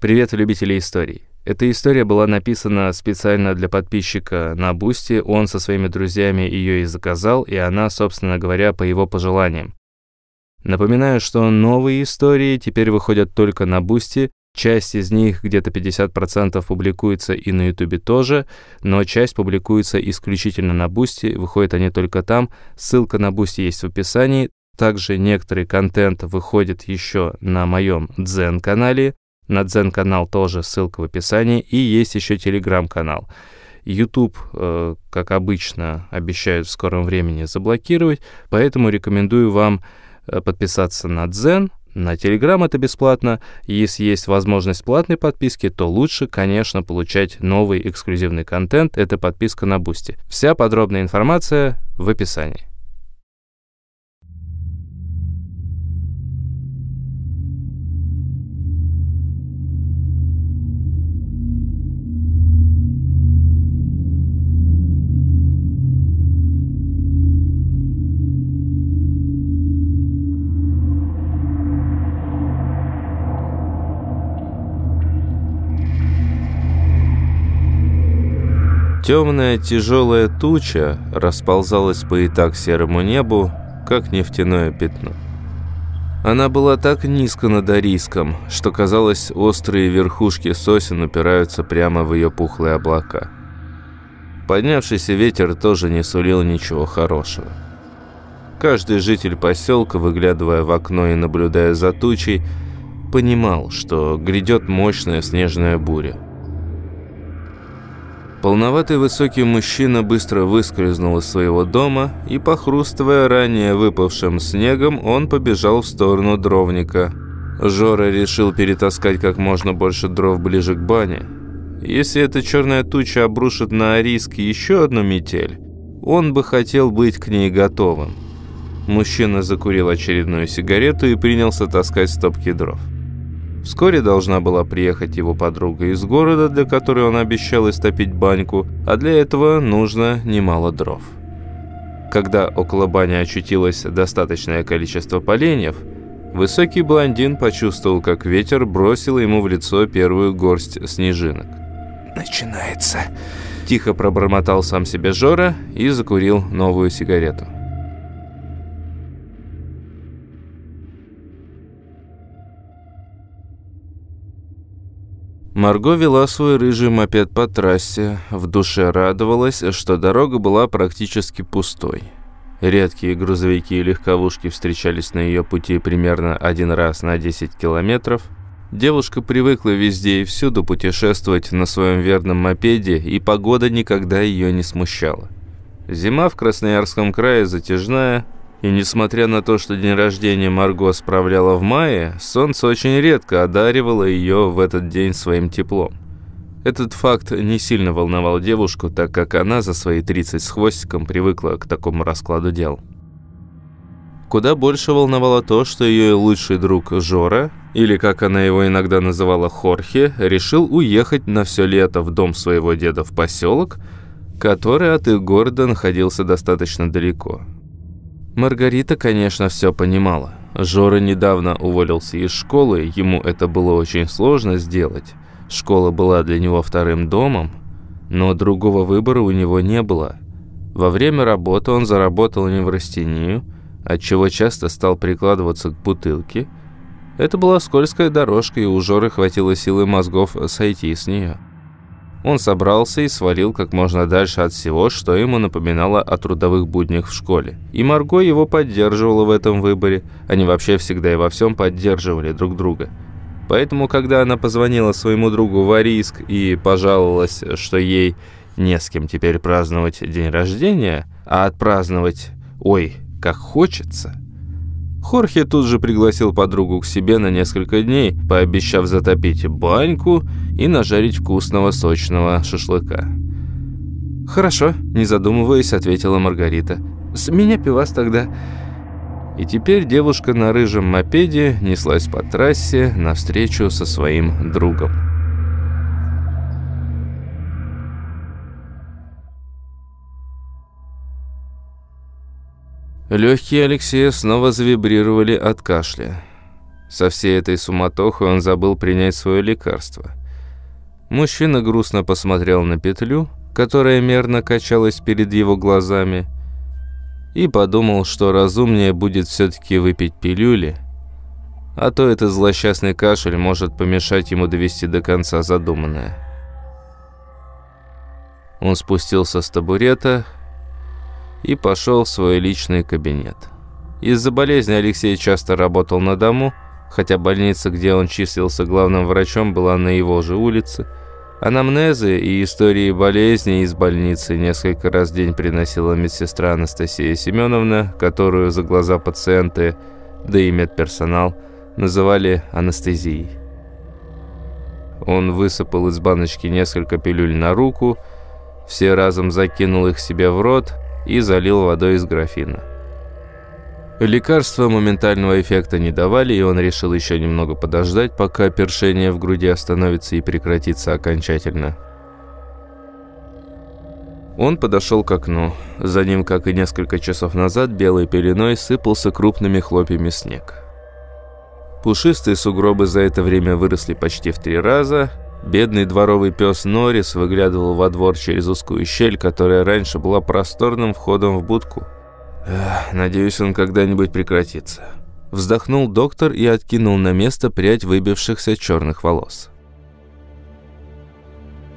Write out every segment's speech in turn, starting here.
Привет, любители историй. Эта история была написана специально для подписчика на Boosty. Он со своими друзьями ее и заказал, и она, собственно говоря, по его пожеланиям. Напоминаю, что новые истории теперь выходят только на Boosty. Часть из них, где-то 50%, публикуется и на Ютубе тоже, но часть публикуется исключительно на Boosty, выходят они только там. Ссылка на Boosty есть в описании. Также некоторый контент выходит еще на моем Дзен-канале. На Дзен-канал тоже ссылка в описании. И есть еще Телеграм-канал. YouTube, э, как обычно, обещают в скором времени заблокировать, поэтому рекомендую вам э, подписаться на Дзен. На Telegram это бесплатно. Если есть возможность платной подписки, то лучше, конечно, получать новый эксклюзивный контент. Это подписка на Boosty. Вся подробная информация в описании. Темная тяжелая туча расползалась по и так серому небу, как нефтяное пятно. Она была так низко над Ариском, что казалось, острые верхушки сосен упираются прямо в ее пухлые облака. Поднявшийся ветер тоже не сулил ничего хорошего. Каждый житель поселка, выглядывая в окно и наблюдая за тучей, понимал, что грядет мощная снежная буря. Полноватый высокий мужчина быстро выскользнул из своего дома и, похрустывая ранее выпавшим снегом, он побежал в сторону дровника. Жора решил перетаскать как можно больше дров ближе к бане. Если эта черная туча обрушит на Ариск еще одну метель, он бы хотел быть к ней готовым. Мужчина закурил очередную сигарету и принялся таскать стопки дров. Вскоре должна была приехать его подруга из города, для которой он обещал истопить баньку, а для этого нужно немало дров. Когда около бани очутилось достаточное количество поленьев, высокий блондин почувствовал, как ветер бросил ему в лицо первую горсть снежинок. «Начинается», – тихо пробормотал сам себе Жора и закурил новую сигарету. Марго вела свой рыжий мопед по трассе, в душе радовалась, что дорога была практически пустой. Редкие грузовики и легковушки встречались на ее пути примерно один раз на 10 километров. Девушка привыкла везде и всюду путешествовать на своем верном мопеде, и погода никогда ее не смущала. Зима в Красноярском крае затяжная, и несмотря на то, что день рождения Марго справляла в мае, солнце очень редко одаривало ее в этот день своим теплом. Этот факт не сильно волновал девушку, так как она за свои 30 с хвостиком привыкла к такому раскладу дел. Куда больше волновало то, что ее лучший друг Жора, или как она его иногда называла Хорхе, решил уехать на все лето в дом своего деда в поселок, который от их города находился достаточно далеко – Маргарита, конечно, все понимала. Жора недавно уволился из школы, ему это было очень сложно сделать. Школа была для него вторым домом, но другого выбора у него не было. Во время работы он заработал неврастению, отчего часто стал прикладываться к бутылке. Это была скользкая дорожка, и у Жоры хватило силы мозгов сойти с нее. Он собрался и свалил как можно дальше от всего, что ему напоминало о трудовых буднях в школе. И Марго его поддерживала в этом выборе. Они вообще всегда и во всем поддерживали друг друга. Поэтому, когда она позвонила своему другу в Арийск и пожаловалась, что ей не с кем теперь праздновать день рождения, а отпраздновать «Ой, как хочется», Хорхе тут же пригласил подругу к себе на несколько дней, пообещав затопить баньку и нажарить вкусного сочного шашлыка. «Хорошо», – не задумываясь, ответила Маргарита. «С меня пивас тогда». И теперь девушка на рыжем мопеде неслась по трассе навстречу со своим другом. Легкие Алексея снова завибрировали от кашля. Со всей этой суматохой он забыл принять свое лекарство. Мужчина грустно посмотрел на петлю, которая мерно качалась перед его глазами, и подумал, что разумнее будет все-таки выпить пилюли, а то этот злосчастный кашель может помешать ему довести до конца задуманное. Он спустился с табурета и пошел в свой личный кабинет. Из-за болезни Алексей часто работал на дому, хотя больница, где он числился главным врачом, была на его же улице. Анамнезы и истории болезни из больницы несколько раз в день приносила медсестра Анастасия Семеновна, которую за глаза пациенты, да и медперсонал, называли анестезией. Он высыпал из баночки несколько пилюль на руку, все разом закинул их себе в рот и залил водой из графина. Лекарства моментального эффекта не давали, и он решил еще немного подождать, пока першение в груди остановится и прекратится окончательно. Он подошел к окну. За ним, как и несколько часов назад, белой пеленой сыпался крупными хлопьями снег. Пушистые сугробы за это время выросли почти в три раза. Бедный дворовый пес Норрис выглядывал во двор через узкую щель, которая раньше была просторным входом в будку. Эх, надеюсь, он когда-нибудь прекратится. Вздохнул доктор и откинул на место прядь выбившихся черных волос.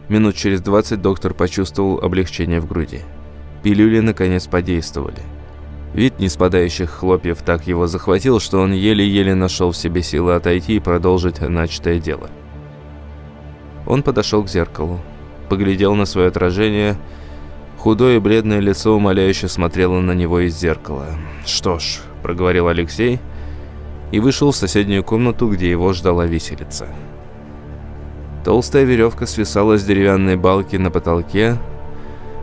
Минут через двадцать доктор почувствовал облегчение в груди. Пилюли наконец подействовали. Вид неспадающих хлопьев так его захватил, что он еле-еле нашел в себе силы отойти и продолжить начатое дело. Он подошел к зеркалу, поглядел на свое отражение – Худое бледное лицо умоляюще смотрело на него из зеркала. «Что ж», — проговорил Алексей и вышел в соседнюю комнату, где его ждала виселица. Толстая веревка свисала с деревянной балки на потолке.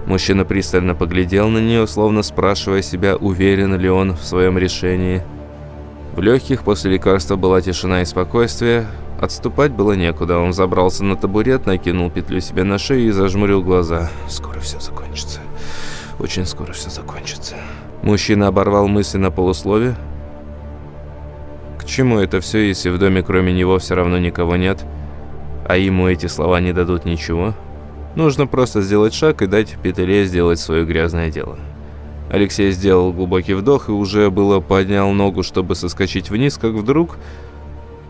Мужчина пристально поглядел на нее, словно спрашивая себя, уверен ли он в своем решении. В легких после лекарства была тишина и спокойствие. Отступать было некуда. Он забрался на табурет, накинул петлю себе на шею и зажмурил глаза. «Скоро все закончится. Очень скоро все закончится». Мужчина оборвал мысли на полуслове. К чему это все, если в доме кроме него все равно никого нет, а ему эти слова не дадут ничего? Нужно просто сделать шаг и дать петле сделать свое грязное дело. Алексей сделал глубокий вдох и уже было поднял ногу, чтобы соскочить вниз, как вдруг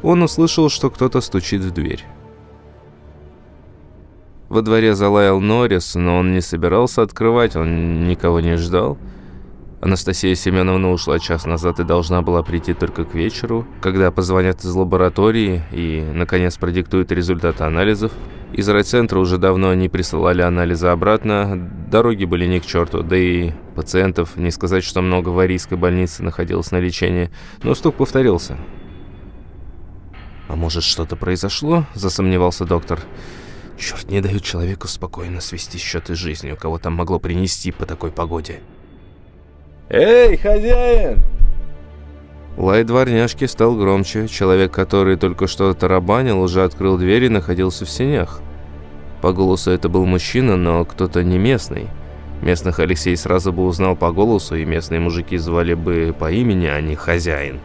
он услышал, что кто-то стучит в дверь. Во дворе залаял Норрис, но он не собирался открывать, он никого не ждал. Анастасия Семеновна ушла час назад и должна была прийти только к вечеру, когда позвонят из лаборатории и, наконец, продиктуют результаты анализов. Из райцентра уже давно не присылали анализы обратно, дороги были ни к черту, да и пациентов, не сказать, что много в Арийской больнице находилось на лечении, но стук повторился. «А может, что-то произошло?» – засомневался доктор. «Черт, не дают человеку спокойно свести счеты с жизнью, кого там могло принести по такой погоде». «Эй, хозяин!» Лай дворняжки стал громче. Человек, который только что тарабанил, уже открыл дверь и находился в сенях. По голосу это был мужчина, но кто-то не местный. Местных Алексей сразу бы узнал по голосу, и местные мужики звали бы по имени, а не хозяин.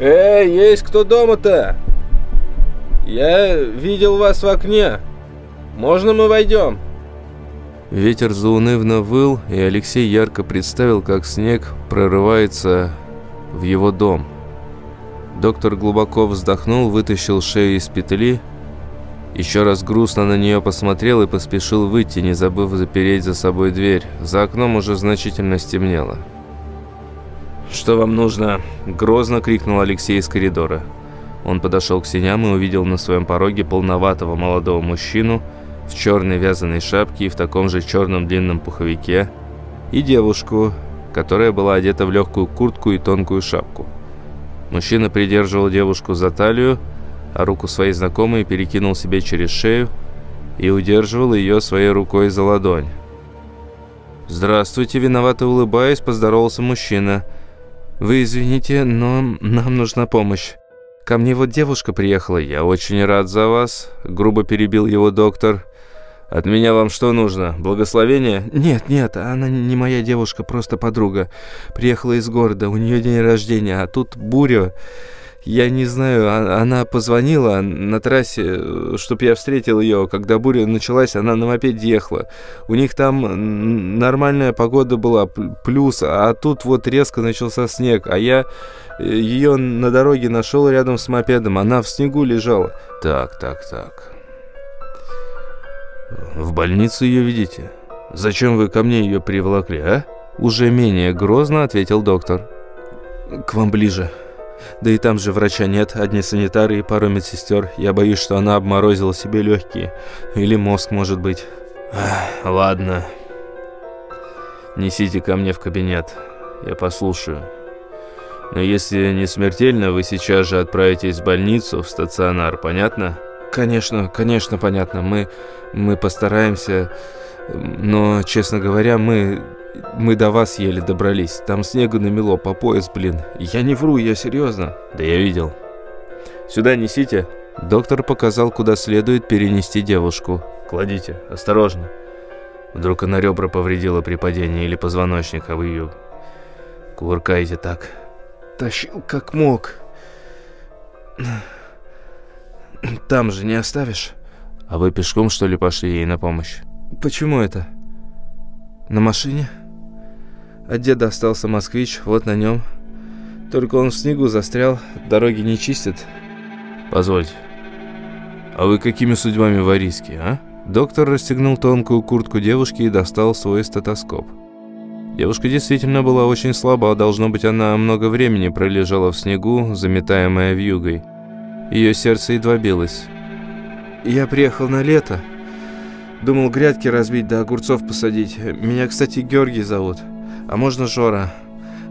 «Эй, есть кто дома-то? Я видел вас в окне. Можно мы войдем?» Ветер заунывно выл, и Алексей ярко представил, как снег прорывается в его дом. Доктор глубоко вздохнул, вытащил шею из петли, еще раз грустно на нее посмотрел и поспешил выйти, не забыв запереть за собой дверь. За окном уже значительно стемнело. «Что вам нужно?» – грозно крикнул Алексей из коридора. Он подошел к синям и увидел на своем пороге полноватого молодого мужчину в черной вязаной шапке и в таком же черном длинном пуховике, и девушку, которая была одета в легкую куртку и тонкую шапку. Мужчина придерживал девушку за талию, а руку своей знакомой перекинул себе через шею и удерживал ее своей рукой за ладонь. «Здравствуйте», виновато улыбаясь, поздоровался мужчина – «Вы извините, но нам нужна помощь. Ко мне вот девушка приехала, я очень рад за вас», — грубо перебил его доктор. «От меня вам что нужно? Благословение?» «Нет, нет, она не моя девушка, просто подруга. Приехала из города, у нее день рождения, а тут буря. Я не знаю, а, она позвонила на трассе, чтоб я встретил ее. Когда буря началась, она на мопеде ехала. У них там нормальная погода была, плюс, а тут вот резко начался снег. А я э, ее на дороге нашел рядом с мопедом. Она в снегу лежала. Так, так, так. В больницу ее видите? Зачем вы ко мне ее приволокли, а? Уже менее грозно ответил доктор. К вам ближе. Да и там же врача нет, одни санитары и пару медсестер. Я боюсь, что она обморозила себе легкие. Или мозг, может быть. Ах, ладно. Несите ко мне в кабинет. Я послушаю. Но если не смертельно, вы сейчас же отправитесь в больницу, в стационар, понятно? Конечно, конечно, понятно. Мы, мы постараемся... Но, честно говоря, мы мы до вас еле добрались. Там снега намело по пояс, блин. Я не вру, я серьезно. Да я видел. Сюда несите. Доктор показал, куда следует перенести девушку. Кладите, осторожно. Вдруг она ребра повредила при падении или позвоночник, а вы ее кувыркаете так. Тащил как мог. Там же не оставишь? А вы пешком, что ли, пошли ей на помощь? Почему это? На машине? От деда остался москвич, вот на нем. Только он в снегу застрял, дороги не чистят. Позвольте, а вы какими судьбами в Ариске, а? Доктор расстегнул тонкую куртку девушки и достал свой стетоскоп. Девушка действительно была очень слаба, должно быть, она много времени пролежала в снегу, заметаемая вьюгой. Ее сердце едва билось. «Я приехал на лето. Думал грядки разбить да огурцов посадить. Меня, кстати, Георгий зовут» а можно Жора.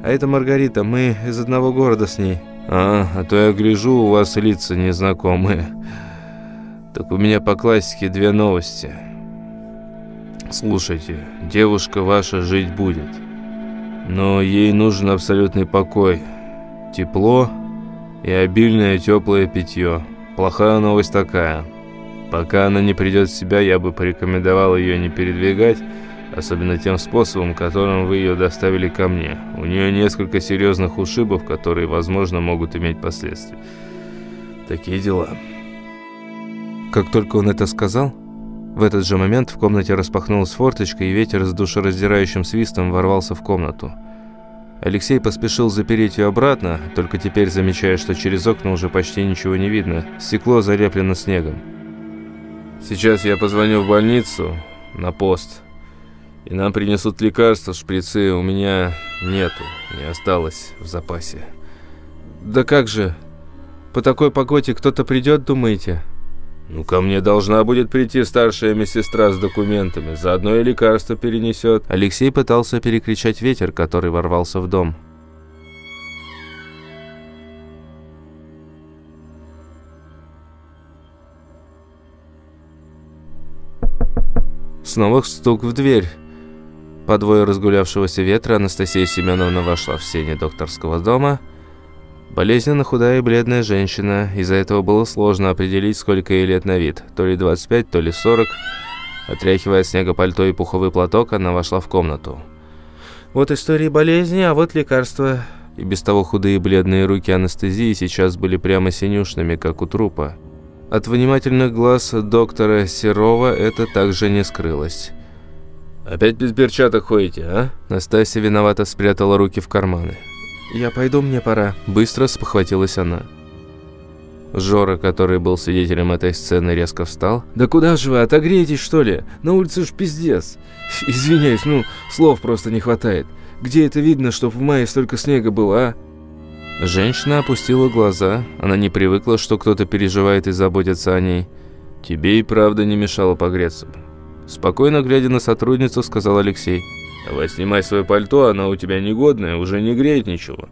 А это Маргарита, мы из одного города с ней. А, а то я гляжу, у вас лица незнакомые. Так у меня по классике две новости. Слушайте, девушка ваша жить будет. Но ей нужен абсолютный покой, тепло и обильное теплое питье. Плохая новость такая. Пока она не придет в себя, я бы порекомендовал ее не передвигать, особенно тем способом, которым вы ее доставили ко мне. У нее несколько серьезных ушибов, которые, возможно, могут иметь последствия. Такие дела. Как только он это сказал, в этот же момент в комнате распахнулась форточка, и ветер с душераздирающим свистом ворвался в комнату. Алексей поспешил запереть ее обратно, только теперь замечая, что через окна уже почти ничего не видно. Стекло залеплено снегом. «Сейчас я позвоню в больницу, на пост», и нам принесут лекарства, шприцы у меня нету, не осталось в запасе. Да как же? По такой погоде кто-то придет, думаете? Ну, ко мне должна будет прийти старшая медсестра с документами, заодно и лекарство перенесет. Алексей пытался перекричать ветер, который ворвался в дом. Снова стук в дверь. По двое разгулявшегося ветра Анастасия Семеновна вошла в сени докторского дома. Болезненно худая и бледная женщина, из-за этого было сложно определить, сколько ей лет на вид. То ли 25, то ли 40. Отряхивая от снега пальто и пуховый платок, она вошла в комнату. «Вот истории болезни, а вот лекарства». И без того худые и бледные руки Анастасии сейчас были прямо синюшными, как у трупа. От внимательных глаз доктора Серова это также не скрылось. «Опять без перчаток ходите, а?» Настасья виновато спрятала руки в карманы. «Я пойду, мне пора», – быстро спохватилась она. Жора, который был свидетелем этой сцены, резко встал. «Да куда же вы, отогреетесь, что ли? На улице ж пиздец. Извиняюсь, ну, слов просто не хватает. Где это видно, чтоб в мае столько снега было, а?» Женщина опустила глаза. Она не привыкла, что кто-то переживает и заботится о ней. «Тебе и правда не мешало погреться бы. Спокойно глядя на сотрудницу, сказал Алексей. «Давай снимай свое пальто, оно у тебя негодное, уже не греет ничего.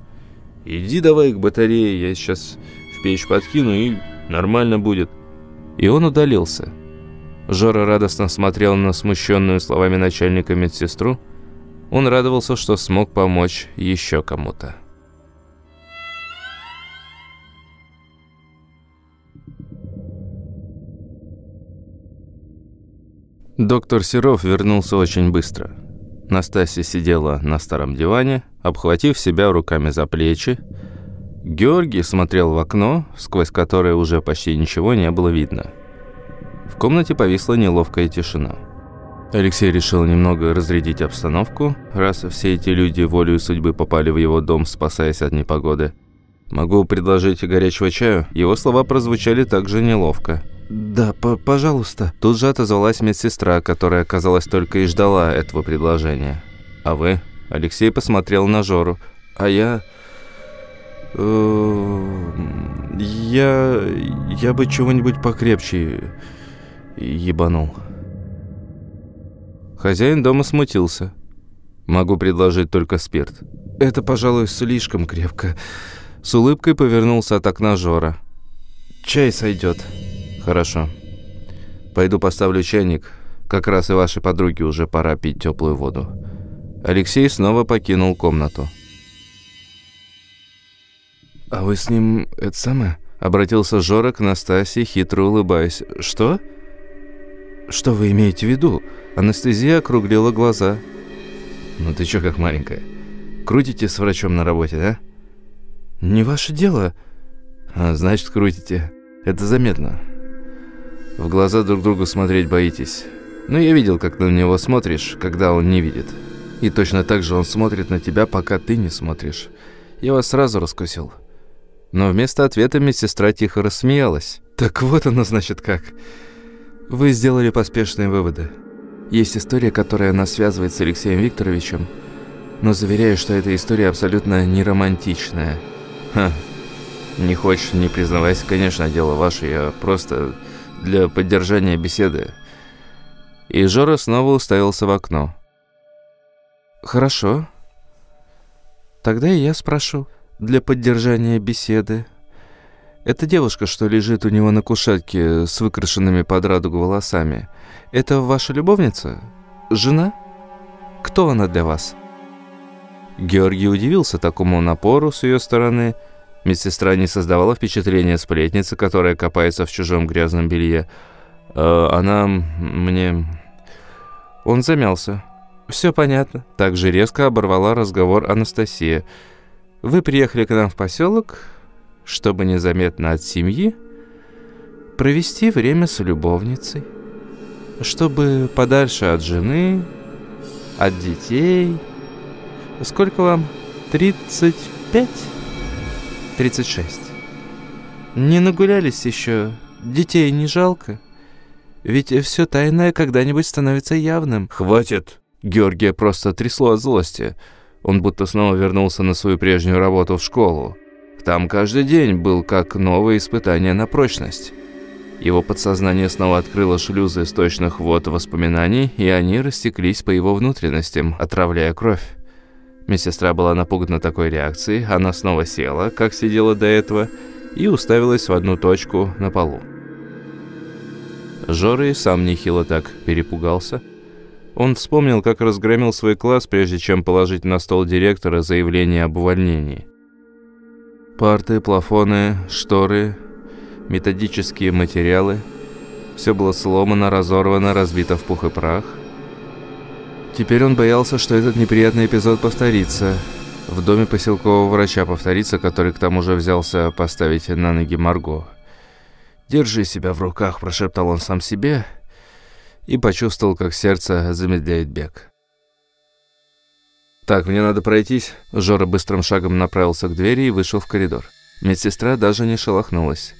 Иди давай к батарее, я сейчас в печь подкину и нормально будет». И он удалился. Жора радостно смотрел на смущенную словами начальника медсестру. Он радовался, что смог помочь еще кому-то. Доктор Серов вернулся очень быстро. Настасья сидела на старом диване, обхватив себя руками за плечи. Георгий смотрел в окно, сквозь которое уже почти ничего не было видно. В комнате повисла неловкая тишина. Алексей решил немного разрядить обстановку, раз все эти люди волею судьбы попали в его дом, спасаясь от непогоды. «Могу предложить горячего чаю?» Его слова прозвучали также неловко. «Да, пожалуйста». Тут же отозвалась медсестра, которая, казалось, только и ждала этого предложения. «А вы?» Алексей посмотрел на Жору. «А я...» э, «Я... я бы чего-нибудь покрепче ебанул». Хозяин дома смутился. «Могу предложить только спирт». «Это, пожалуй, слишком крепко». С улыбкой повернулся от окна Жора. «Чай сойдет». «Хорошо. Пойду поставлю чайник. Как раз и вашей подруге уже пора пить теплую воду». Алексей снова покинул комнату. «А вы с ним это самое?» Обратился Жора к Настасье, хитро улыбаясь. «Что? Что вы имеете в виду?» Анестезия округлила глаза. «Ну ты чё как маленькая? Крутите с врачом на работе, да?» «Не ваше дело». А, «Значит, крутите. Это заметно. В глаза друг другу смотреть боитесь. Но я видел, как на него смотришь, когда он не видит. И точно так же он смотрит на тебя, пока ты не смотришь. Я вас сразу раскусил». Но вместо ответа медсестра тихо рассмеялась. «Так вот оно, значит, как. Вы сделали поспешные выводы». Есть история, которая нас связывает с Алексеем Викторовичем, но заверяю, что эта история абсолютно не романтичная. Ха, не хочешь, не признавайся, конечно, дело ваше, я просто для поддержания беседы. И Жора снова уставился в окно. Хорошо. Тогда и я спрошу, для поддержания беседы. Эта девушка, что лежит у него на кушетке с выкрашенными под радугу волосами, это ваша любовница? Жена? Кто она для вас?» Георгий удивился такому напору с ее стороны. Медсестра не создавала впечатления сплетницы, которая копается в чужом грязном белье. «Э, «Она мне...» Он замялся. «Все понятно». Так же резко оборвала разговор Анастасия. «Вы приехали к нам в поселок, чтобы незаметно от семьи провести время с любовницей, чтобы подальше от жены, от детей. Сколько вам? 35? 36. Не нагулялись еще? Детей не жалко? Ведь все тайное когда-нибудь становится явным. Хватит! Георгия просто трясло от злости. Он будто снова вернулся на свою прежнюю работу в школу. Там каждый день был как новое испытание на прочность. Его подсознание снова открыло шлюзы источных вод воспоминаний, и они растеклись по его внутренностям, отравляя кровь. Медсестра была напугана такой реакцией, она снова села, как сидела до этого, и уставилась в одну точку на полу. Жора и сам нехило так перепугался. Он вспомнил, как разгромил свой класс, прежде чем положить на стол директора заявление об увольнении. Парты, плафоны, шторы, методические материалы. Все было сломано, разорвано, разбито в пух и прах. Теперь он боялся, что этот неприятный эпизод повторится. В доме поселкового врача повторится, который к тому же взялся поставить на ноги Марго. «Держи себя в руках», – прошептал он сам себе и почувствовал, как сердце замедляет бег. «Так, мне надо пройтись». Жора быстрым шагом направился к двери и вышел в коридор. Медсестра даже не шелохнулась.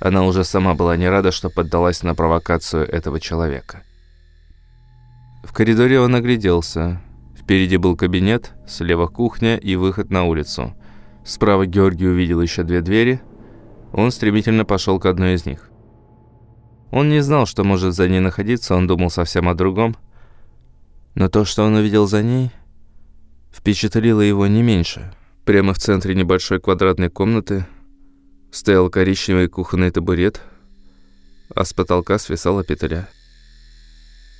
Она уже сама была не рада, что поддалась на провокацию этого человека. В коридоре он огляделся. Впереди был кабинет, слева кухня и выход на улицу. Справа Георгий увидел еще две двери. Он стремительно пошел к одной из них. Он не знал, что может за ней находиться, он думал совсем о другом. Но то, что он увидел за ней впечатлило его не меньше. Прямо в центре небольшой квадратной комнаты стоял коричневый кухонный табурет, а с потолка свисала петля.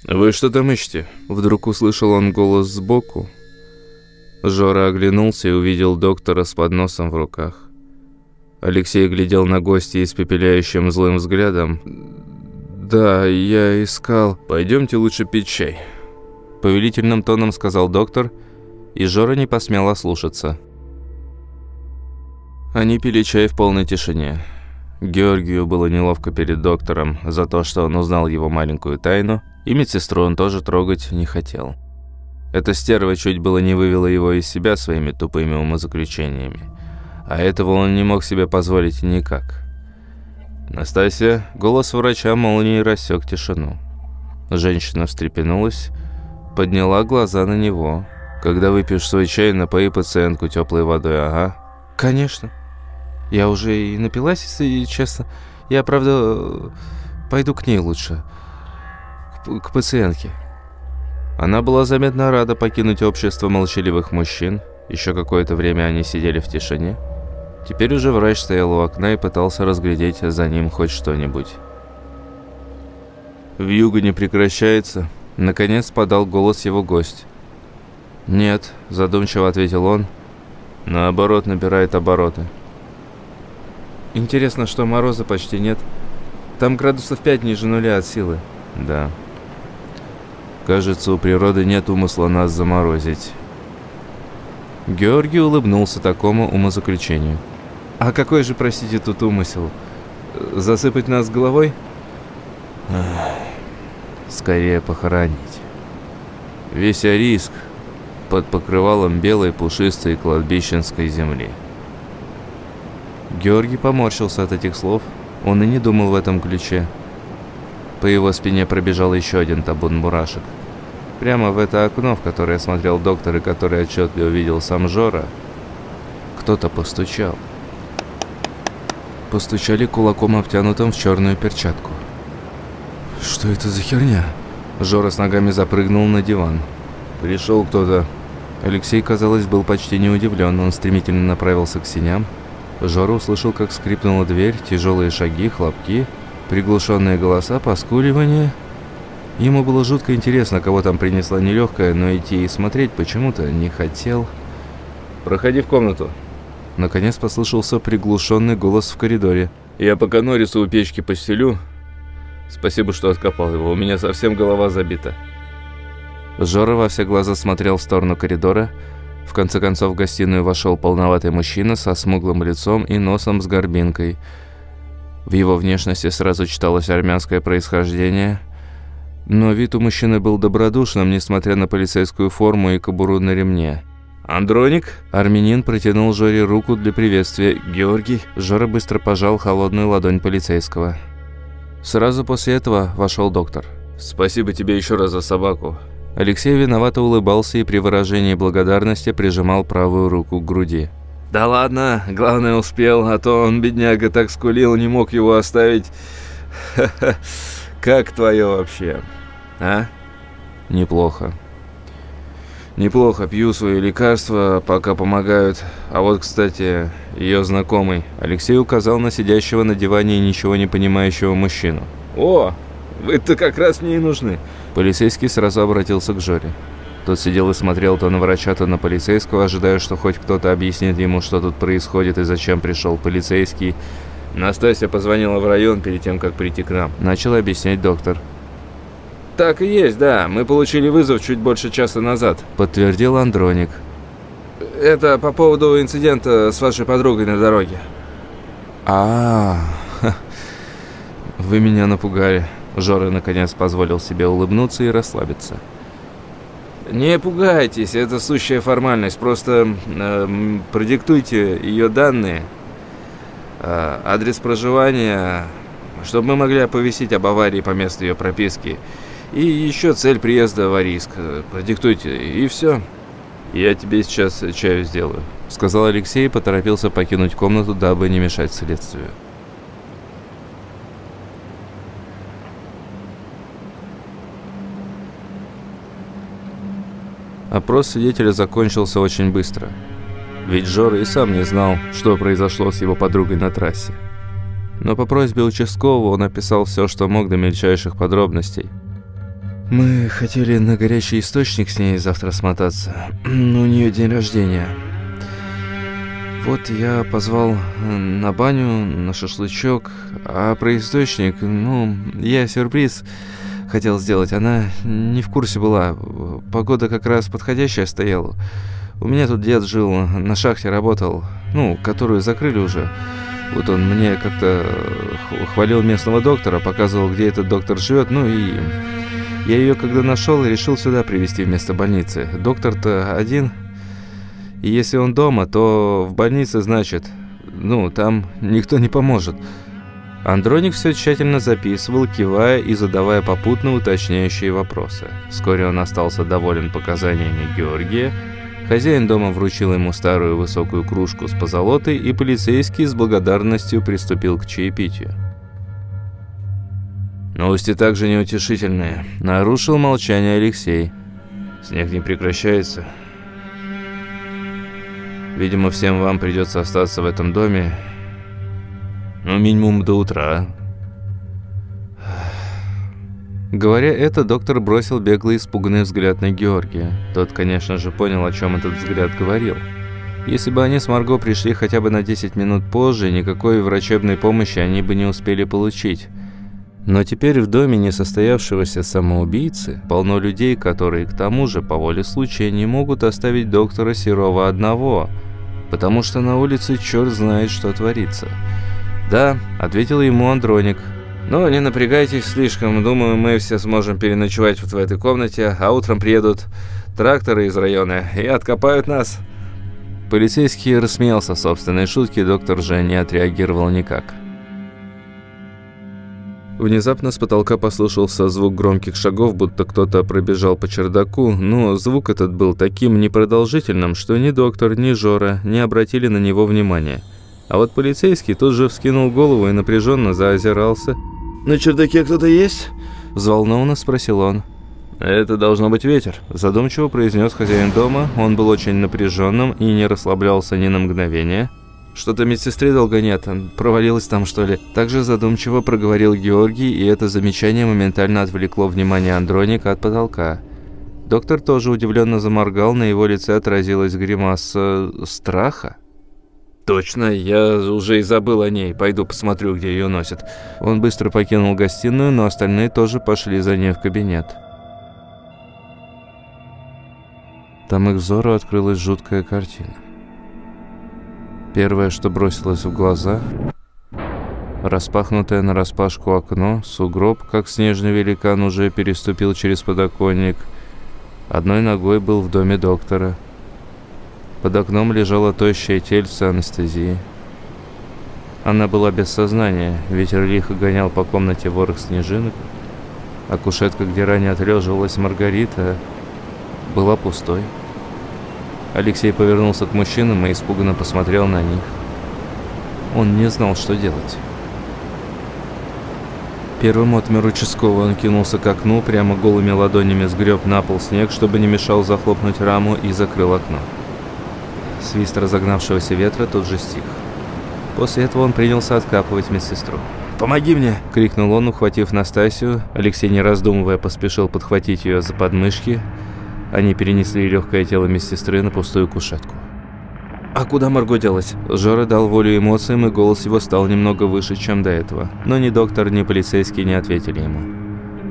«Вы что там ищете?» Вдруг услышал он голос сбоку. Жора оглянулся и увидел доктора с подносом в руках. Алексей глядел на гостя испепеляющим злым взглядом. «Да, я искал...» «Пойдемте лучше пить чай», — повелительным тоном сказал доктор, — и Жора не посмел ослушаться. Они пили чай в полной тишине. Георгию было неловко перед доктором за то, что он узнал его маленькую тайну, и медсестру он тоже трогать не хотел. Эта стерва чуть было не вывела его из себя своими тупыми умозаключениями. А этого он не мог себе позволить никак. Настасья, голос врача молнией рассек тишину. Женщина встрепенулась, подняла глаза на него. «Когда выпьешь свой чай, напои пациентку теплой водой, ага». «Конечно. Я уже и напилась, если честно. Я, правда, пойду к ней лучше. К, пациентке». Она была заметно рада покинуть общество молчаливых мужчин. Еще какое-то время они сидели в тишине. Теперь уже врач стоял у окна и пытался разглядеть за ним хоть что-нибудь. В юго не прекращается. Наконец подал голос его гость. «Нет», – задумчиво ответил он. «Наоборот, набирает обороты». «Интересно, что мороза почти нет. Там градусов 5 ниже нуля от силы». «Да». «Кажется, у природы нет умысла нас заморозить». Георгий улыбнулся такому умозаключению. «А какой же, простите, тут умысел? Засыпать нас головой?» «Скорее похоронить. Весь риск под покрывалом белой пушистой кладбищенской земли». Георгий поморщился от этих слов. Он и не думал в этом ключе. По его спине пробежал еще один табун мурашек. Прямо в это окно, в которое смотрел доктор и которое отчетливо увидел сам Жора, кто-то постучал постучали кулаком, обтянутым в черную перчатку. «Что это за херня?» Жора с ногами запрыгнул на диван. «Пришел кто-то». Алексей, казалось, был почти не удивлен. Он стремительно направился к синям. Жора услышал, как скрипнула дверь, тяжелые шаги, хлопки, приглушенные голоса, поскуливание. Ему было жутко интересно, кого там принесла нелегкая, но идти и смотреть почему-то не хотел. «Проходи в комнату», Наконец послышался приглушенный голос в коридоре. «Я пока Норрису у печки постелю. Спасибо, что откопал его. У меня совсем голова забита». Жора во все глаза смотрел в сторону коридора. В конце концов в гостиную вошел полноватый мужчина со смуглым лицом и носом с горбинкой. В его внешности сразу читалось армянское происхождение. Но вид у мужчины был добродушным, несмотря на полицейскую форму и кобуру на ремне. «Андроник?» Армянин протянул Жоре руку для приветствия. «Георгий?» Жора быстро пожал холодную ладонь полицейского. Сразу после этого вошел доктор. «Спасибо тебе еще раз за собаку». Алексей виновато улыбался и при выражении благодарности прижимал правую руку к груди. «Да ладно, главное успел, а то он, бедняга, так скулил, не мог его оставить. Как твое вообще, а?» «Неплохо», Неплохо пью свои лекарства, пока помогают. А вот, кстати, ее знакомый. Алексей указал на сидящего на диване ничего не понимающего мужчину. О, вы-то как раз мне и нужны. Полицейский сразу обратился к Жоре. Тот сидел и смотрел то на врача, то на полицейского, ожидая, что хоть кто-то объяснит ему, что тут происходит и зачем пришел полицейский. Настасья позвонила в район перед тем, как прийти к нам. Начал объяснять доктор. «Так и есть, да. Мы получили вызов чуть больше часа назад», – подтвердил Андроник. «Это по поводу инцидента с вашей подругой на дороге». А, -а, -а. вы меня напугали. Жора наконец позволил себе улыбнуться и расслабиться. «Не пугайтесь, это сущая формальность. Просто э, продиктуйте ее данные, э, адрес проживания, чтобы мы могли оповестить об аварии по месту ее прописки. И еще цель приезда в Ариск. Продиктуйте, и все. Я тебе сейчас чаю сделаю», — сказал Алексей и поторопился покинуть комнату, дабы не мешать следствию. Опрос свидетеля закончился очень быстро. Ведь Жора и сам не знал, что произошло с его подругой на трассе. Но по просьбе участкового он описал все, что мог до мельчайших подробностей – мы хотели на горячий источник с ней завтра смотаться. У нее день рождения. Вот я позвал на баню, на шашлычок, а про источник, ну, я сюрприз хотел сделать. Она не в курсе была. Погода как раз подходящая стояла. У меня тут дед жил, на шахте работал, ну, которую закрыли уже. Вот он мне как-то хвалил местного доктора, показывал, где этот доктор живет, ну и... Я ее когда нашел, решил сюда привезти вместо больницы. Доктор-то один, и если он дома, то в больнице, значит, ну, там никто не поможет. Андроник все тщательно записывал, кивая и задавая попутно уточняющие вопросы. Вскоре он остался доволен показаниями Георгия. Хозяин дома вручил ему старую высокую кружку с позолотой, и полицейский с благодарностью приступил к чаепитию. Новости также неутешительные. Нарушил молчание Алексей. Снег не прекращается. Видимо, всем вам придется остаться в этом доме ну, минимум до утра. Говоря это, доктор бросил беглый испуганный взгляд на Георгия. Тот, конечно же, понял, о чем этот взгляд говорил. Если бы они с Марго пришли хотя бы на 10 минут позже, никакой врачебной помощи они бы не успели получить. Но теперь в доме несостоявшегося самоубийцы полно людей, которые к тому же по воле случая не могут оставить доктора Серова одного, потому что на улице черт знает, что творится. «Да», — ответил ему Андроник. «Ну, не напрягайтесь слишком. Думаю, мы все сможем переночевать вот в этой комнате, а утром приедут тракторы из района и откопают нас». Полицейский рассмеялся собственной шутке, доктор же не отреагировал никак. Внезапно с потолка послышался звук громких шагов, будто кто-то пробежал по чердаку, но звук этот был таким непродолжительным, что ни доктор, ни Жора не обратили на него внимания. А вот полицейский тут же вскинул голову и напряженно заозирался. «На чердаке кто-то есть?» – взволнованно спросил он. «Это должно быть ветер», – задумчиво произнес хозяин дома. Он был очень напряженным и не расслаблялся ни на мгновение. «Что-то медсестры долго нет, провалилась там, что ли?» Также задумчиво проговорил Георгий, и это замечание моментально отвлекло внимание Андроника от потолка. Доктор тоже удивленно заморгал, на его лице отразилась гримаса страха. «Точно, я уже и забыл о ней. Пойду посмотрю, где ее носят». Он быстро покинул гостиную, но остальные тоже пошли за ней в кабинет. Там их взору открылась жуткая картина. Первое, что бросилось в глаза – распахнутое нараспашку окно, сугроб, как снежный великан, уже переступил через подоконник. Одной ногой был в доме доктора – под окном лежало тощее тельце анестезии. Она была без сознания, ветер лихо гонял по комнате ворох снежинок, а кушетка, где ранее отлеживалась Маргарита, была пустой. Алексей повернулся к мужчинам и испуганно посмотрел на них. Он не знал, что делать. Первым отмер участковый он кинулся к окну, прямо голыми ладонями сгреб на пол снег, чтобы не мешал захлопнуть раму, и закрыл окно. Свист разогнавшегося ветра тут же стих. После этого он принялся откапывать медсестру. «Помоги мне!» – крикнул он, ухватив Настасью. Алексей, не раздумывая, поспешил подхватить ее за подмышки. Они перенесли легкое тело медсестры на пустую кушетку. «А куда Марго делась?» Жора дал волю эмоциям, и голос его стал немного выше, чем до этого. Но ни доктор, ни полицейский не ответили ему.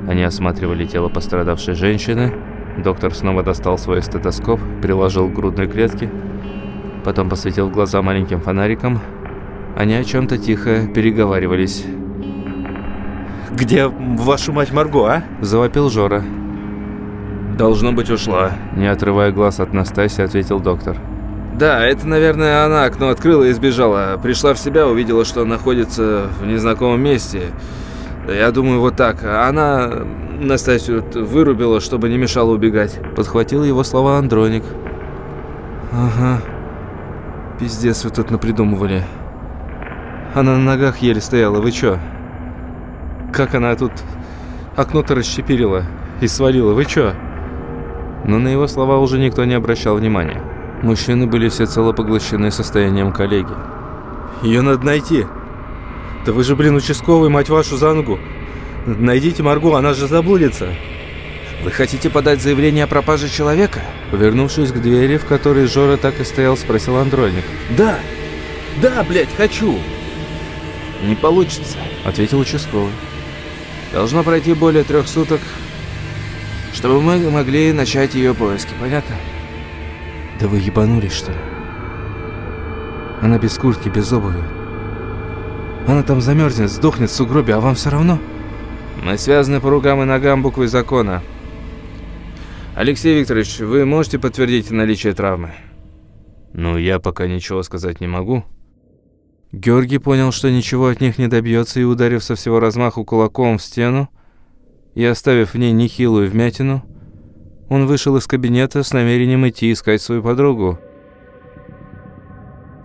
Они осматривали тело пострадавшей женщины. Доктор снова достал свой стетоскоп, приложил к грудной клетке Потом посветил в глаза маленьким фонариком. Они о чем-то тихо переговаривались. «Где вашу мать Марго, а?» – завопил Жора. «Должно быть, ушла», – не отрывая глаз от Настасьи, ответил доктор. «Да, это, наверное, она окно открыла и сбежала. Пришла в себя, увидела, что находится в незнакомом месте. Я думаю, вот так. Она Настасью вырубила, чтобы не мешало убегать». Подхватил его слова Андроник. «Ага», Пиздец вы тут напридумывали. Она на ногах еле стояла, вы чё? Как она тут окно-то расщепирила и свалила, вы чё? Но на его слова уже никто не обращал внимания. Мужчины были всецело поглощены состоянием коллеги. Ее надо найти. Да вы же, блин, участковый, мать вашу, за ногу. Найдите Марго, она же заблудится. Вы хотите подать заявление о пропаже человека? Повернувшись к двери, в которой Жора так и стоял, спросил Андроник. Да, да, блядь, хочу. Не получится, ответил участковый. Должно пройти более трех суток, чтобы мы могли начать ее поиски, понятно? Да вы ебанулись, что ли? Она без куртки, без обуви. Она там замерзнет, сдохнет в сугробе, а вам все равно? Мы связаны по рукам и ногам буквой закона. Алексей Викторович, вы можете подтвердить наличие травмы? Ну, я пока ничего сказать не могу. Георгий понял, что ничего от них не добьется, и, ударив со всего размаху кулаком в стену и оставив в ней нехилую вмятину, он вышел из кабинета с намерением идти искать свою подругу.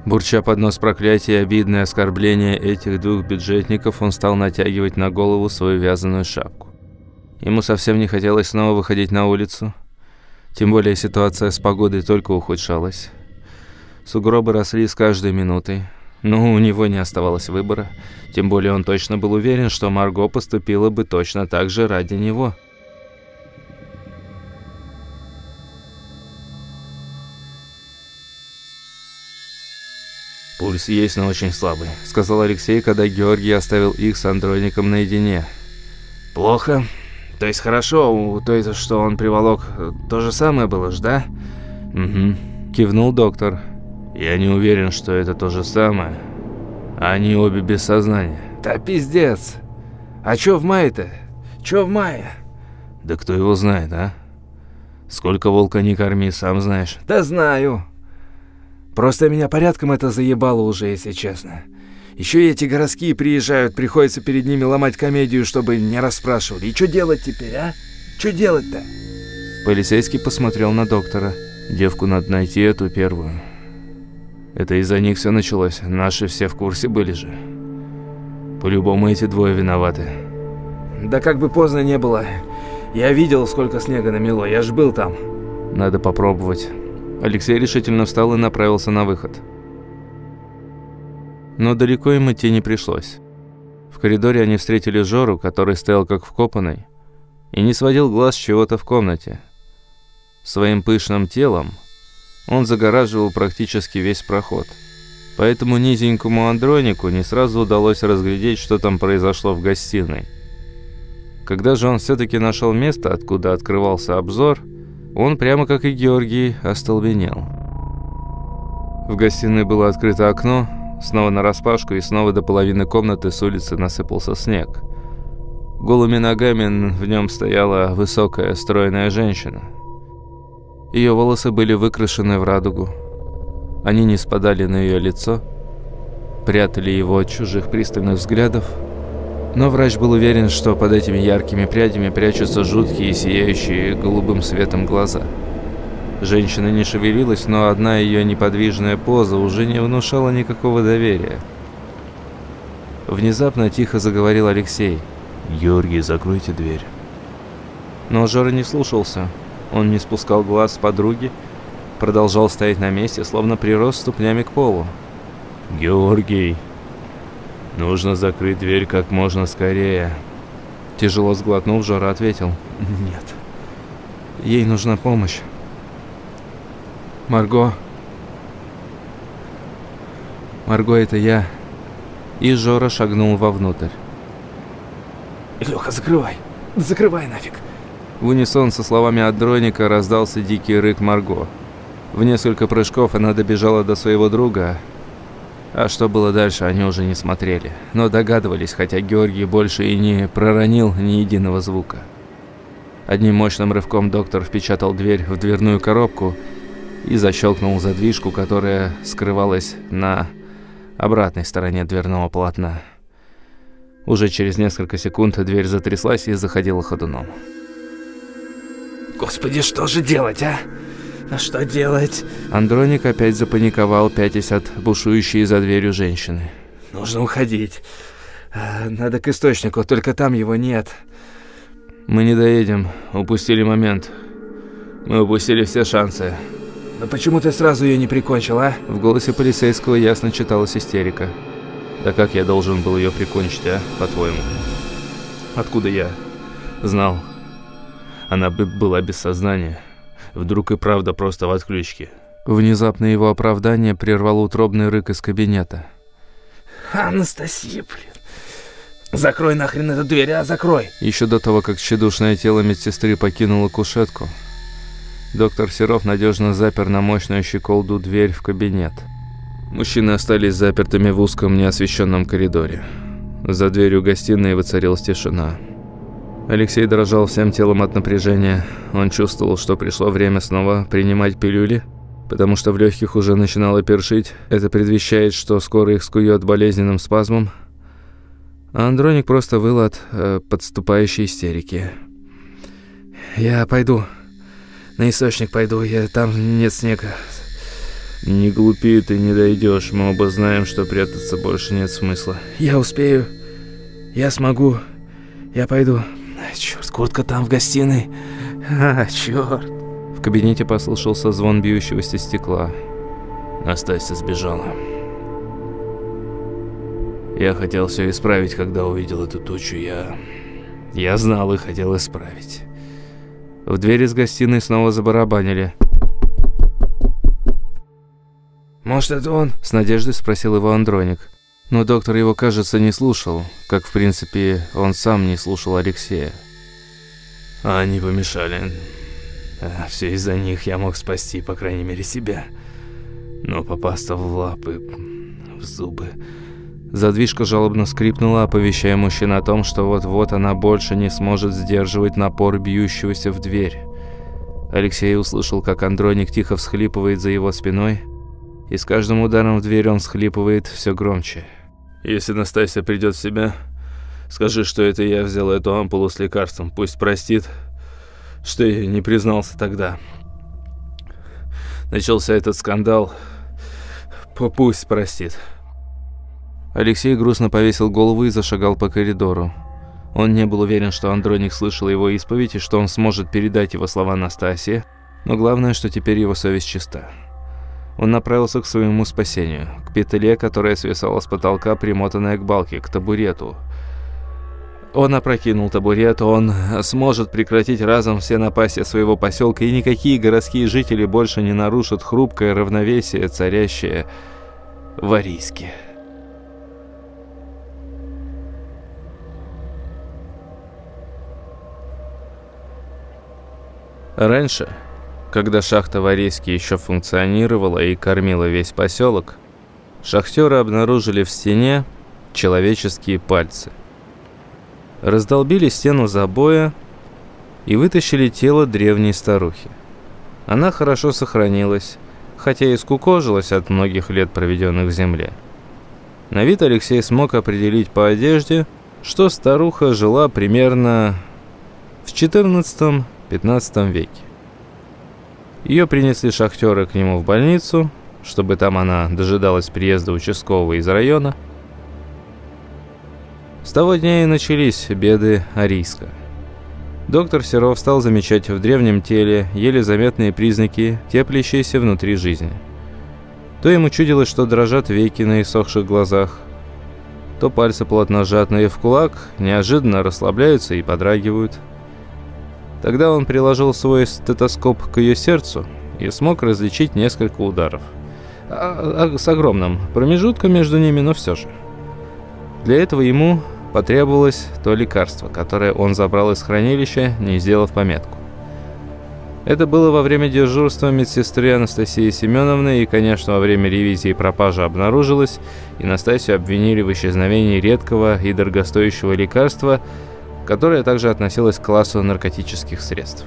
Бурча под нос проклятия и обидное оскорбление этих двух бюджетников, он стал натягивать на голову свою вязаную шапку. Ему совсем не хотелось снова выходить на улицу, тем более ситуация с погодой только ухудшалась. Сугробы росли с каждой минутой, но у него не оставалось выбора, тем более он точно был уверен, что Марго поступила бы точно так же ради него – «Пульс есть, но очень слабый», — сказал Алексей, когда Георгий оставил их с Андроником наедине. «Плохо? То есть хорошо, у той, что он приволок, то же самое было ж, да?» «Угу», — кивнул доктор. «Я не уверен, что это то же самое. Они обе без сознания». «Да пиздец! А чё в мае-то? Чё в мае?» «Да кто его знает, а? Сколько волка не корми, сам знаешь». «Да знаю». Просто меня порядком это заебало уже, если честно. Еще и эти городские приезжают, приходится перед ними ломать комедию, чтобы не расспрашивали. И что делать теперь, а? Что делать-то? Полицейский посмотрел на доктора. Девку надо найти, эту первую. Это из-за них все началось. Наши все в курсе были же. По-любому эти двое виноваты. Да как бы поздно не было. Я видел, сколько снега намело. Я ж был там. Надо попробовать. Алексей решительно встал и направился на выход. Но далеко им идти не пришлось. В коридоре они встретили Жору, который стоял как вкопанный, и не сводил глаз чего-то в комнате. Своим пышным телом он загораживал практически весь проход. Поэтому низенькому Андронику не сразу удалось разглядеть, что там произошло в гостиной. Когда же он все-таки нашел место, откуда открывался обзор – он, прямо как и Георгий, остолбенел. В гостиной было открыто окно, снова нараспашку, и снова до половины комнаты с улицы насыпался снег. Голыми ногами в нем стояла высокая, стройная женщина. Ее волосы были выкрашены в радугу. Они не спадали на ее лицо, прятали его от чужих пристальных взглядов, но врач был уверен, что под этими яркими прядями прячутся жуткие, сияющие голубым светом глаза. Женщина не шевелилась, но одна ее неподвижная поза уже не внушала никакого доверия. Внезапно тихо заговорил Алексей. «Георгий, закройте дверь». Но Жора не слушался. Он не спускал глаз с подруги, продолжал стоять на месте, словно прирос ступнями к полу. «Георгий!» Нужно закрыть дверь как можно скорее. Тяжело сглотнув, Жора ответил. Нет. Ей нужна помощь. Марго. Марго, это я. И Жора шагнул вовнутрь. Леха, закрывай. Закрывай нафиг. В унисон со словами от дроника раздался дикий рык Марго. В несколько прыжков она добежала до своего друга, а что было дальше, они уже не смотрели, но догадывались, хотя Георгий больше и не проронил ни единого звука. Одним мощным рывком доктор впечатал дверь в дверную коробку и защелкнул задвижку, которая скрывалась на обратной стороне дверного полотна. Уже через несколько секунд дверь затряслась и заходила ходуном. «Господи, что же делать, а?» А что делать? Андроник опять запаниковал, пятясь от бушующей за дверью женщины. Нужно уходить. А, надо к источнику, только там его нет. Мы не доедем. Упустили момент. Мы упустили все шансы. Но почему ты сразу ее не прикончил, а? В голосе полицейского ясно читалась истерика. Да как я должен был ее прикончить, а, по-твоему? Откуда я знал? Она бы была без сознания. Вдруг и правда просто в отключке. Внезапно его оправдание прервал утробный рык из кабинета. «Анастасия, блин! Закрой нахрен эту дверь, а, закрой!» Еще до того, как тщедушное тело медсестры покинуло кушетку, доктор Серов надежно запер на мощную щеколду дверь в кабинет. Мужчины остались запертыми в узком неосвещенном коридоре. За дверью гостиной воцарилась тишина. Алексей дрожал всем телом от напряжения. Он чувствовал, что пришло время снова принимать пилюли, потому что в легких уже начинало першить. Это предвещает, что скоро их скует болезненным спазмом. А Андроник просто выл от э, подступающей истерики. «Я пойду. На источник пойду. Я, там нет снега. «Не глупи, ты не дойдешь. Мы оба знаем, что прятаться больше нет смысла». «Я успею. Я смогу. Я пойду. Черт, куртка там в гостиной. А, черт». В кабинете послышался звон бьющегося стекла. Настасья сбежала. Я хотел все исправить, когда увидел эту тучу. Я... Я знал и хотел исправить. В двери из гостиной снова забарабанили. «Может, это он?» – с надеждой спросил его Андроник. Но доктор его, кажется, не слушал, как, в принципе, он сам не слушал Алексея. А они помешали. А, все из-за них я мог спасти, по крайней мере, себя. Но попасться в лапы, в зубы... Задвижка жалобно скрипнула, оповещая мужчину о том, что вот-вот она больше не сможет сдерживать напор бьющегося в дверь. Алексей услышал, как Андроник тихо всхлипывает за его спиной – и с каждым ударом в дверь он схлипывает все громче. «Если Настасья придет в себя, скажи, что это я взял эту ампулу с лекарством. Пусть простит, что я не признался тогда. Начался этот скандал. Пусть простит». Алексей грустно повесил голову и зашагал по коридору. Он не был уверен, что Андроник слышал его исповедь и что он сможет передать его слова Настасье, но главное, что теперь его совесть чиста. Он направился к своему спасению, к петле, которая свисала с потолка, примотанная к балке, к табурету. Он опрокинул табурет, он сможет прекратить разом все напасти своего поселка, и никакие городские жители больше не нарушат хрупкое равновесие, царящее в Арийске. Раньше когда шахта в Арейске еще функционировала и кормила весь поселок, шахтеры обнаружили в стене человеческие пальцы. Раздолбили стену забоя и вытащили тело древней старухи. Она хорошо сохранилась, хотя и скукожилась от многих лет, проведенных в земле. На вид Алексей смог определить по одежде, что старуха жила примерно в 14-15 веке. Ее принесли шахтеры к нему в больницу, чтобы там она дожидалась приезда участкового из района. С того дня и начались беды Арийска. Доктор Серов стал замечать в древнем теле еле заметные признаки теплящейся внутри жизни. То ему чудилось, что дрожат веки на иссохших глазах, то пальцы плотно сжатные в кулак неожиданно расслабляются и подрагивают – Тогда он приложил свой стетоскоп к ее сердцу и смог различить несколько ударов. А, а, с огромным промежутком между ними, но все же. Для этого ему потребовалось то лекарство, которое он забрал из хранилища, не сделав пометку. Это было во время дежурства медсестры Анастасии Семеновны, и, конечно, во время ревизии пропажа обнаружилась, и Настасью обвинили в исчезновении редкого и дорогостоящего лекарства – которая также относилась к классу наркотических средств.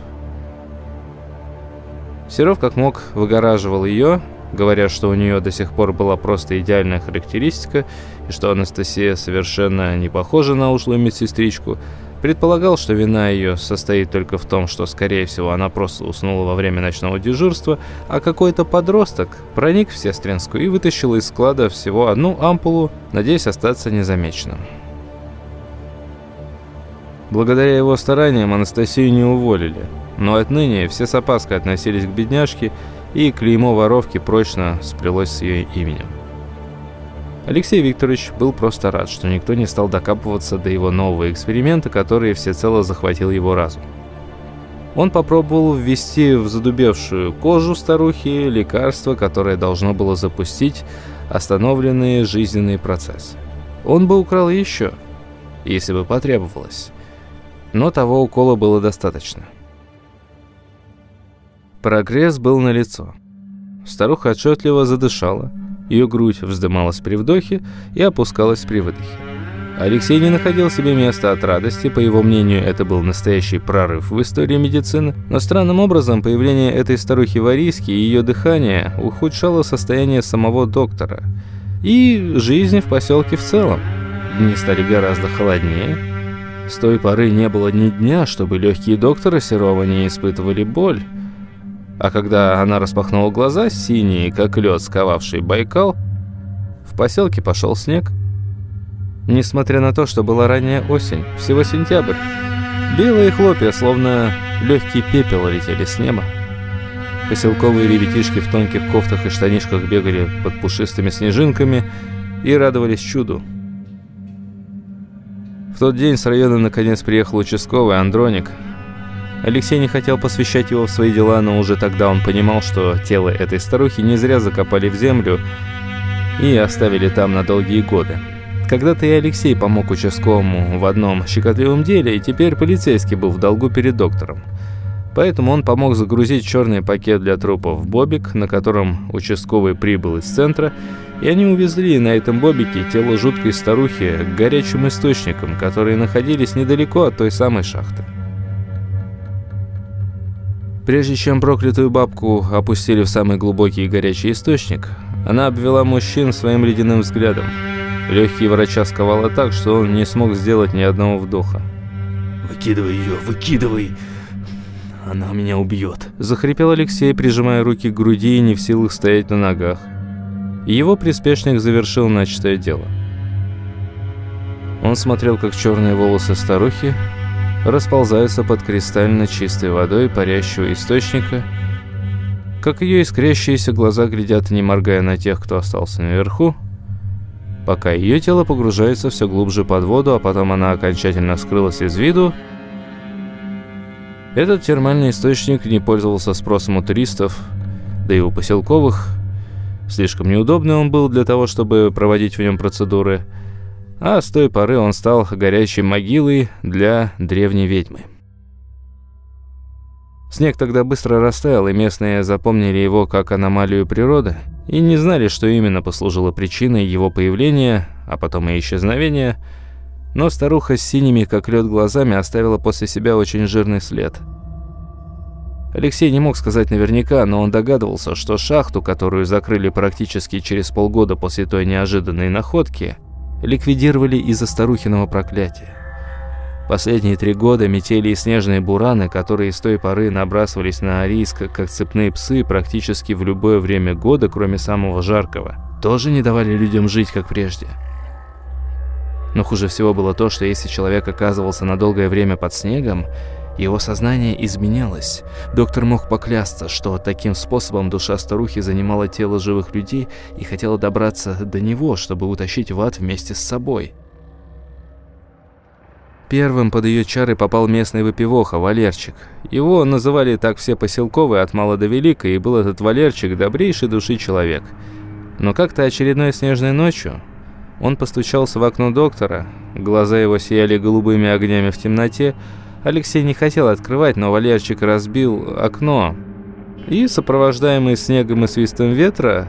Серов как мог выгораживал ее, говоря, что у нее до сих пор была просто идеальная характеристика и что Анастасия совершенно не похожа на ушлую медсестричку, предполагал, что вина ее состоит только в том, что, скорее всего, она просто уснула во время ночного дежурства, а какой-то подросток проник в сестринскую и вытащил из склада всего одну ампулу, надеясь остаться незамеченным. Благодаря его стараниям Анастасию не уволили, но отныне все с опаской относились к бедняжке, и клеймо воровки прочно сплелось с ее именем. Алексей Викторович был просто рад, что никто не стал докапываться до его нового эксперимента, который всецело захватил его разум. Он попробовал ввести в задубевшую кожу старухи лекарство, которое должно было запустить остановленные жизненные процессы. Он бы украл еще, если бы потребовалось но того укола было достаточно. Прогресс был налицо. Старуха отчетливо задышала, ее грудь вздымалась при вдохе и опускалась при выдохе. Алексей не находил себе места от радости, по его мнению, это был настоящий прорыв в истории медицины, но странным образом появление этой старухи Варийски и ее дыхание ухудшало состояние самого доктора и жизни в поселке в целом. Дни стали гораздо холоднее. С той поры не было ни дня, чтобы легкие доктора Серова не испытывали боль. А когда она распахнула глаза, синие, как лед, сковавший Байкал, в поселке пошел снег. Несмотря на то, что была ранняя осень, всего сентябрь, белые хлопья, словно легкий пепел, летели с неба. Поселковые ребятишки в тонких кофтах и штанишках бегали под пушистыми снежинками и радовались чуду. В тот день с района наконец приехал участковый Андроник. Алексей не хотел посвящать его в свои дела, но уже тогда он понимал, что тело этой старухи не зря закопали в землю и оставили там на долгие годы. Когда-то и Алексей помог участковому в одном щекотливом деле, и теперь полицейский был в долгу перед доктором. Поэтому он помог загрузить черный пакет для трупов в бобик, на котором участковый прибыл из центра, и они увезли на этом бобике тело жуткой старухи к горячим источникам, которые находились недалеко от той самой шахты. Прежде чем проклятую бабку опустили в самый глубокий и горячий источник, она обвела мужчин своим ледяным взглядом. Легкие врача сковало так, что он не смог сделать ни одного вдоха. «Выкидывай ее, выкидывай! Она меня убьет!» Захрипел Алексей, прижимая руки к груди и не в силах стоять на ногах. Его приспешник завершил начатое дело. Он смотрел, как черные волосы старухи расползаются под кристально чистой водой парящего источника, как ее искрящиеся глаза глядят, не моргая на тех, кто остался наверху, пока ее тело погружается все глубже под воду, а потом она окончательно скрылась из виду. Этот термальный источник не пользовался спросом у туристов, да и у поселковых. Слишком неудобный он был для того, чтобы проводить в нем процедуры, а с той поры он стал горячей могилой для древней ведьмы. Снег тогда быстро растаял, и местные запомнили его как аномалию природы – и не знали, что именно послужило причиной его появления, а потом и исчезновения, но старуха с синими, как лед, глазами оставила после себя очень жирный след. Алексей не мог сказать наверняка, но он догадывался, что шахту, которую закрыли практически через полгода после той неожиданной находки, ликвидировали из-за старухиного проклятия. Последние три года метели и снежные бураны, которые с той поры набрасывались на Арийск, как цепные псы, практически в любое время года, кроме самого жаркого, тоже не давали людям жить, как прежде. Но хуже всего было то, что если человек оказывался на долгое время под снегом, его сознание изменялось. Доктор мог поклясться, что таким способом душа старухи занимала тело живых людей и хотела добраться до него, чтобы утащить в ад вместе с собой. Первым под ее чары попал местный выпивоха, Валерчик. Его называли так все поселковые от мала до велика, и был этот Валерчик добрейший души человек. Но как-то очередной снежной ночью он постучался в окно доктора, глаза его сияли голубыми огнями в темноте. Алексей не хотел открывать, но Валерчик разбил окно и, сопровождаемый снегом и свистом ветра,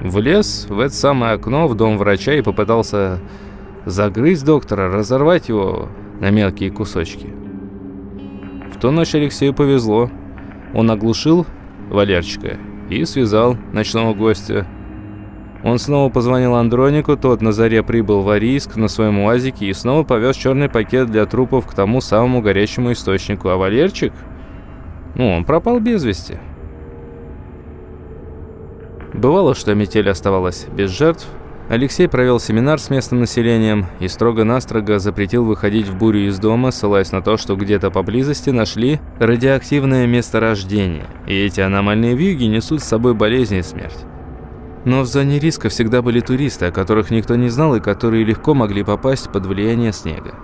влез в это самое окно в дом врача и попытался загрызть доктора, разорвать его на мелкие кусочки. В ту ночь Алексею повезло. Он оглушил Валерчика и связал ночного гостя. Он снова позвонил Андронику, тот на заре прибыл в Арийск на своем УАЗике и снова повез черный пакет для трупов к тому самому горячему источнику. А Валерчик? Ну, он пропал без вести. Бывало, что метель оставалась без жертв, Алексей провел семинар с местным населением и строго-настрого запретил выходить в бурю из дома, ссылаясь на то, что где-то поблизости нашли радиоактивное месторождение, и эти аномальные вьюги несут с собой болезни и смерть. Но в зоне риска всегда были туристы, о которых никто не знал и которые легко могли попасть под влияние снега.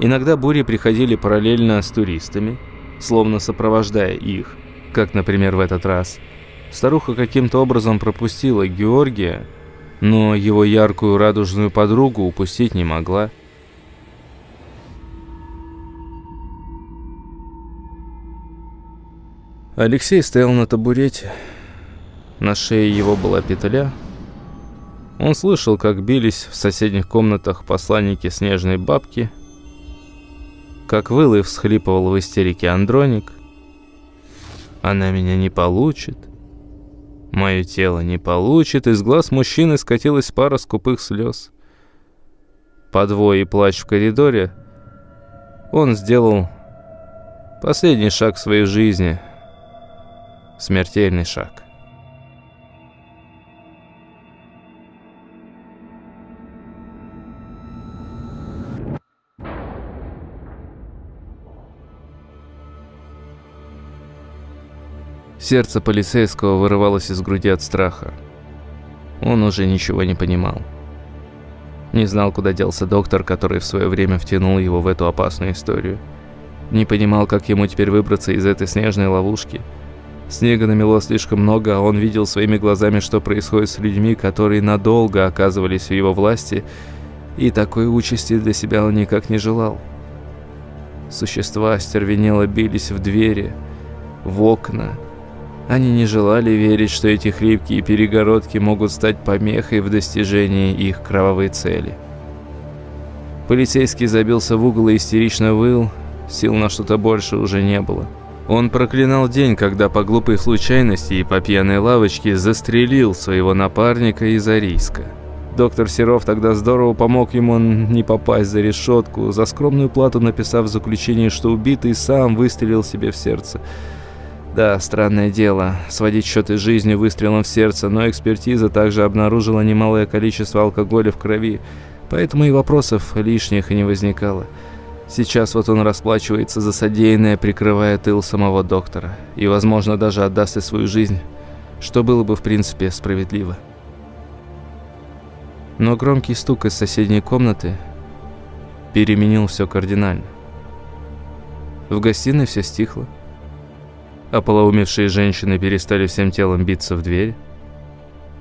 Иногда бури приходили параллельно с туристами, словно сопровождая их, как, например, в этот раз. Старуха каким-то образом пропустила Георгия, но его яркую радужную подругу упустить не могла. Алексей стоял на табурете. На шее его была петля. Он слышал, как бились в соседних комнатах посланники снежной бабки, как выл и всхлипывал в истерике Андроник. «Она меня не получит», Мое тело не получит, из глаз мужчины скатилась пара скупых слез. Подвой и плач в коридоре, он сделал последний шаг в своей жизни, смертельный шаг. Сердце полицейского вырывалось из груди от страха. Он уже ничего не понимал. Не знал, куда делся доктор, который в свое время втянул его в эту опасную историю. Не понимал, как ему теперь выбраться из этой снежной ловушки. Снега намело слишком много, а он видел своими глазами, что происходит с людьми, которые надолго оказывались в его власти, и такой участи для себя он никак не желал. Существа остервенело бились в двери, в окна, они не желали верить, что эти хлипкие перегородки могут стать помехой в достижении их кровавой цели. Полицейский забился в угол и истерично выл, сил на что-то больше уже не было. Он проклинал день, когда по глупой случайности и по пьяной лавочке застрелил своего напарника из Арийска. Доктор Серов тогда здорово помог ему не попасть за решетку, за скромную плату написав в заключении, что убитый сам выстрелил себе в сердце – да, странное дело, сводить счеты с жизнью выстрелом в сердце, но экспертиза также обнаружила немалое количество алкоголя в крови, поэтому и вопросов лишних не возникало. Сейчас вот он расплачивается за содеянное, прикрывая тыл самого доктора, и, возможно, даже отдаст и свою жизнь, что было бы, в принципе, справедливо. Но громкий стук из соседней комнаты переменил все кардинально. В гостиной все стихло. Ополоумевшие женщины перестали всем телом биться в дверь.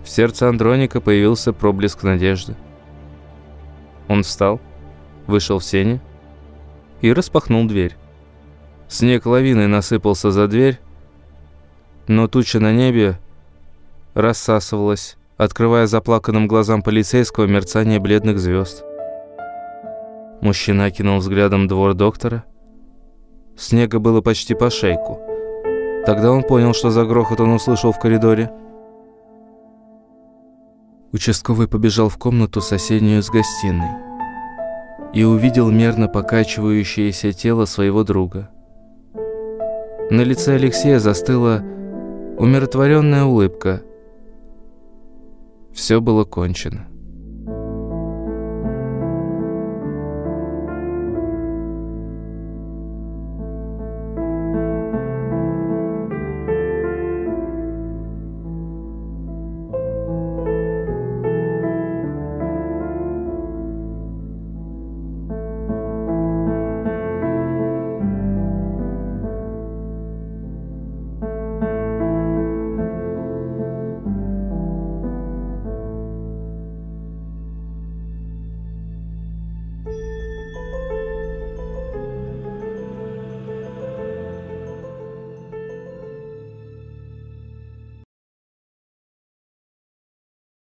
В сердце Андроника появился проблеск надежды. Он встал, вышел в сени и распахнул дверь. Снег лавиной насыпался за дверь, но туча на небе рассасывалась, открывая заплаканным глазам полицейского мерцание бледных звезд. Мужчина окинул взглядом двор доктора. Снега было почти по шейку. Тогда он понял, что за грохот он услышал в коридоре. Участковый побежал в комнату соседнюю с гостиной и увидел мерно покачивающееся тело своего друга. На лице Алексея застыла умиротворенная улыбка. Все было кончено.